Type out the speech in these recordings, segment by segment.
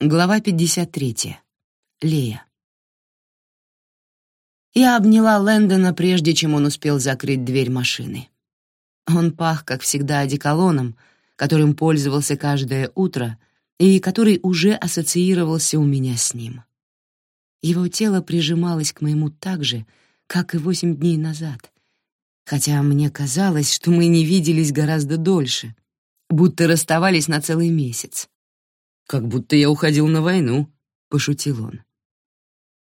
Глава 53. Лея. Я обняла Лэндона, прежде чем он успел закрыть дверь машины. Он пах, как всегда, одеколоном, которым пользовался каждое утро и который уже ассоциировался у меня с ним. Его тело прижималось к моему так же, как и восемь дней назад, хотя мне казалось, что мы не виделись гораздо дольше, будто расставались на целый месяц. «Как будто я уходил на войну», — пошутил он.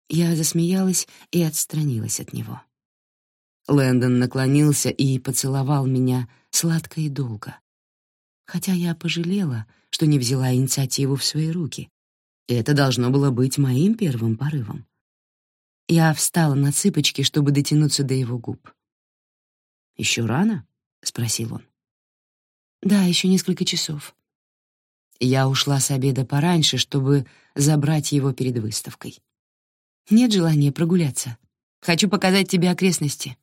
Я засмеялась и отстранилась от него. Лэндон наклонился и поцеловал меня сладко и долго. Хотя я пожалела, что не взяла инициативу в свои руки. И это должно было быть моим первым порывом. Я встала на цыпочки, чтобы дотянуться до его губ. «Еще рано?» — спросил он. «Да, еще несколько часов. Я ушла с обеда пораньше, чтобы забрать его перед выставкой. Нет желания прогуляться. Хочу показать тебе окрестности.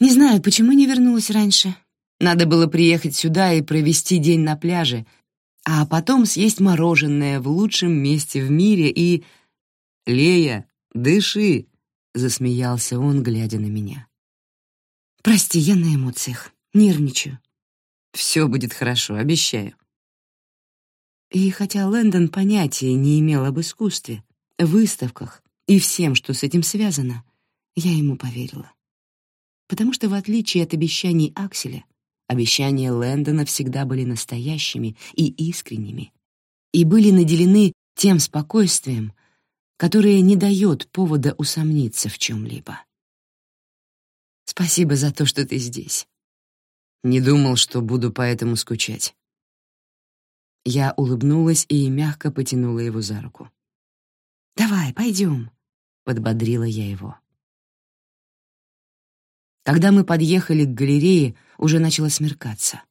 Не знаю, почему не вернулась раньше. Надо было приехать сюда и провести день на пляже, а потом съесть мороженое в лучшем месте в мире и... «Лея, дыши!» — засмеялся он, глядя на меня. «Прости, я на эмоциях. Нервничаю». «Все будет хорошо, обещаю». И хотя Лэндон понятия не имел об искусстве, выставках и всем, что с этим связано, я ему поверила. Потому что, в отличие от обещаний Акселя, обещания Лэндона всегда были настоящими и искренними и были наделены тем спокойствием, которое не дает повода усомниться в чем-либо. Спасибо за то, что ты здесь. Не думал, что буду поэтому скучать. Я улыбнулась и мягко потянула его за руку. «Давай, пойдем», — подбодрила я его. Когда мы подъехали к галерее, уже начало смеркаться.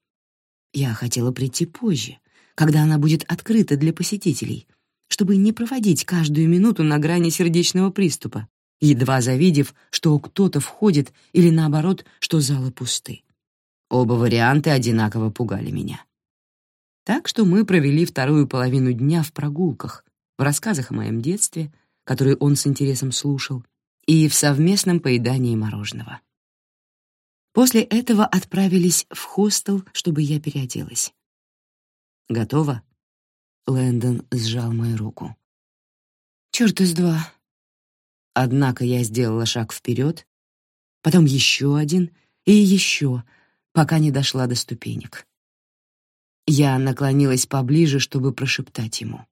Я хотела прийти позже, когда она будет открыта для посетителей, чтобы не проводить каждую минуту на грани сердечного приступа, едва завидев, что кто-то входит или, наоборот, что залы пусты. Оба варианта одинаково пугали меня. Так что мы провели вторую половину дня в прогулках, в рассказах о моем детстве, которые он с интересом слушал, и в совместном поедании мороженого. После этого отправились в хостел, чтобы я переоделась. «Готово?» Лэндон сжал мою руку. «Чёрт из два». Однако я сделала шаг вперед, потом еще один и еще, пока не дошла до ступенек. Я наклонилась поближе, чтобы прошептать ему.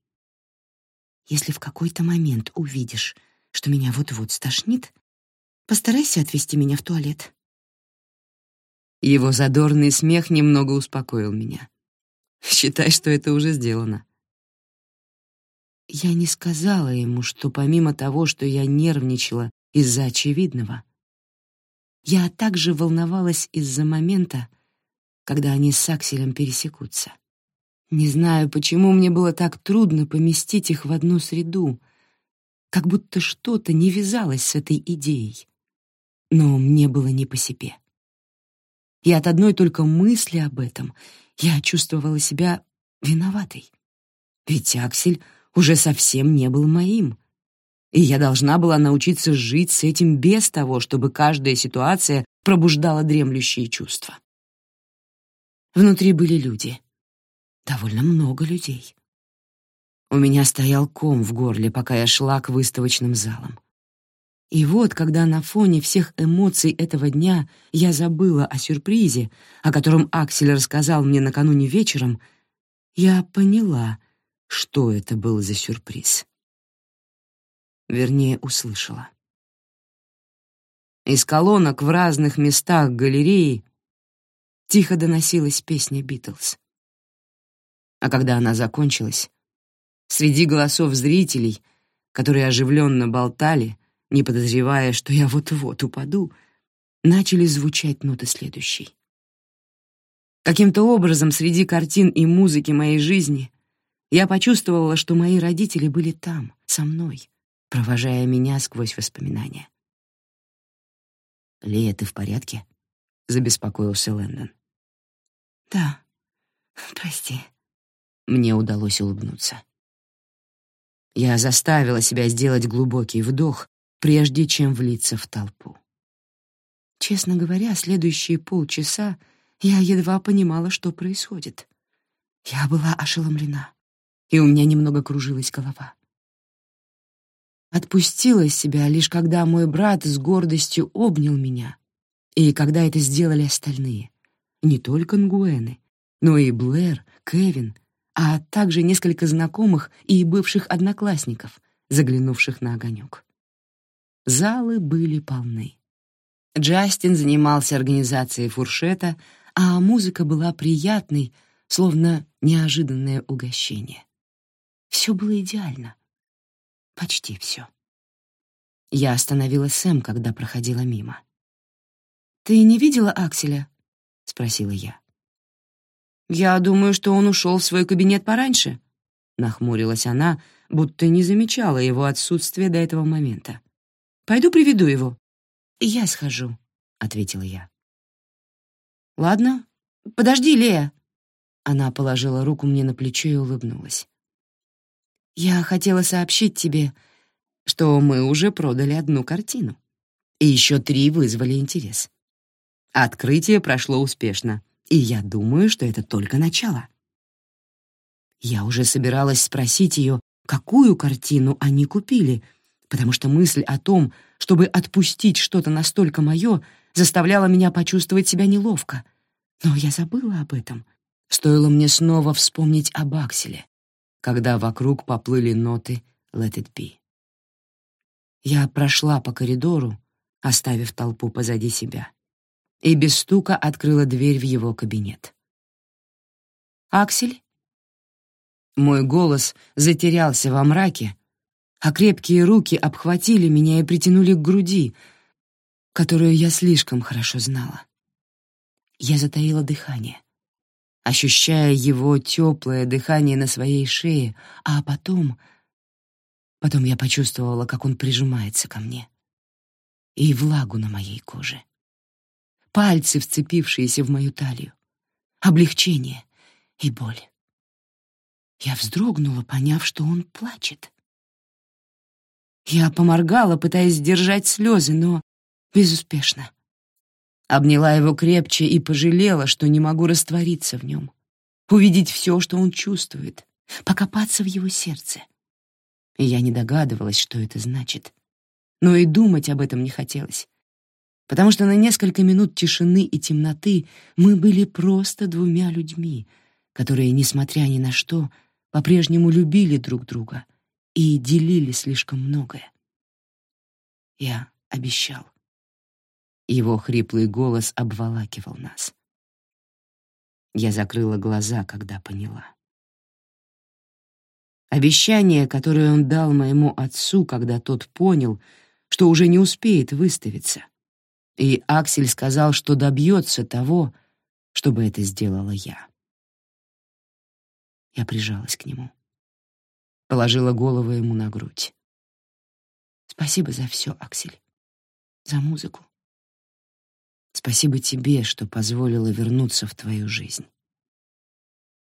«Если в какой-то момент увидишь, что меня вот-вот стошнит, постарайся отвезти меня в туалет». Его задорный смех немного успокоил меня. «Считай, что это уже сделано». Я не сказала ему, что помимо того, что я нервничала из-за очевидного, я также волновалась из-за момента, когда они с Акселем пересекутся. Не знаю, почему мне было так трудно поместить их в одну среду, как будто что-то не вязалось с этой идеей. Но мне было не по себе. И от одной только мысли об этом я чувствовала себя виноватой. Ведь Аксель уже совсем не был моим. И я должна была научиться жить с этим без того, чтобы каждая ситуация пробуждала дремлющие чувства. Внутри были люди. Довольно много людей. У меня стоял ком в горле, пока я шла к выставочным залам. И вот, когда на фоне всех эмоций этого дня я забыла о сюрпризе, о котором Аксель рассказал мне накануне вечером, я поняла, что это был за сюрприз. Вернее, услышала. Из колонок в разных местах галереи тихо доносилась песня «Битлз». А когда она закончилась, среди голосов зрителей, которые оживленно болтали, не подозревая, что я вот-вот упаду, начали звучать ноты следующей. Каким-то образом среди картин и музыки моей жизни я почувствовала, что мои родители были там, со мной, провожая меня сквозь воспоминания. «Лея, ты в порядке?» — забеспокоился Лэндон. «Да, прости». Мне удалось улыбнуться. Я заставила себя сделать глубокий вдох, прежде чем влиться в толпу. Честно говоря, следующие полчаса я едва понимала, что происходит. Я была ошеломлена, и у меня немного кружилась голова. Отпустила себя лишь когда мой брат с гордостью обнял меня, и когда это сделали остальные, не только Нгуэны, но и Блэр, Кевин, а также несколько знакомых и бывших одноклассников, заглянувших на огонек. Залы были полны. Джастин занимался организацией фуршета, а музыка была приятной, словно неожиданное угощение. Все было идеально. Почти все. Я остановила Сэм, когда проходила мимо. «Ты не видела Акселя?» — спросила я. «Я думаю, что он ушел в свой кабинет пораньше», — нахмурилась она, будто не замечала его отсутствия до этого момента. «Пойду приведу его». «Я схожу», — ответила я. «Ладно. Подожди, Лея». Она положила руку мне на плечо и улыбнулась. «Я хотела сообщить тебе, что мы уже продали одну картину, и еще три вызвали интерес. Открытие прошло успешно, и я думаю, что это только начало. Я уже собиралась спросить ее, какую картину они купили, потому что мысль о том, чтобы отпустить что-то настолько мое, заставляла меня почувствовать себя неловко. Но я забыла об этом. Стоило мне снова вспомнить об Акселе, когда вокруг поплыли ноты «Let it be». Я прошла по коридору, оставив толпу позади себя и без стука открыла дверь в его кабинет. «Аксель?» Мой голос затерялся во мраке, а крепкие руки обхватили меня и притянули к груди, которую я слишком хорошо знала. Я затаила дыхание, ощущая его теплое дыхание на своей шее, а потом... Потом я почувствовала, как он прижимается ко мне и влагу на моей коже пальцы, вцепившиеся в мою талию, облегчение и боль. Я вздрогнула, поняв, что он плачет. Я поморгала, пытаясь сдержать слезы, но безуспешно. Обняла его крепче и пожалела, что не могу раствориться в нем, увидеть все, что он чувствует, покопаться в его сердце. Я не догадывалась, что это значит. Но и думать об этом не хотелось потому что на несколько минут тишины и темноты мы были просто двумя людьми, которые, несмотря ни на что, по-прежнему любили друг друга и делили слишком многое. Я обещал. Его хриплый голос обволакивал нас. Я закрыла глаза, когда поняла. Обещание, которое он дал моему отцу, когда тот понял, что уже не успеет выставиться, и Аксель сказал, что добьется того, чтобы это сделала я. Я прижалась к нему, положила голову ему на грудь. Спасибо за все, Аксель, за музыку. Спасибо тебе, что позволила вернуться в твою жизнь.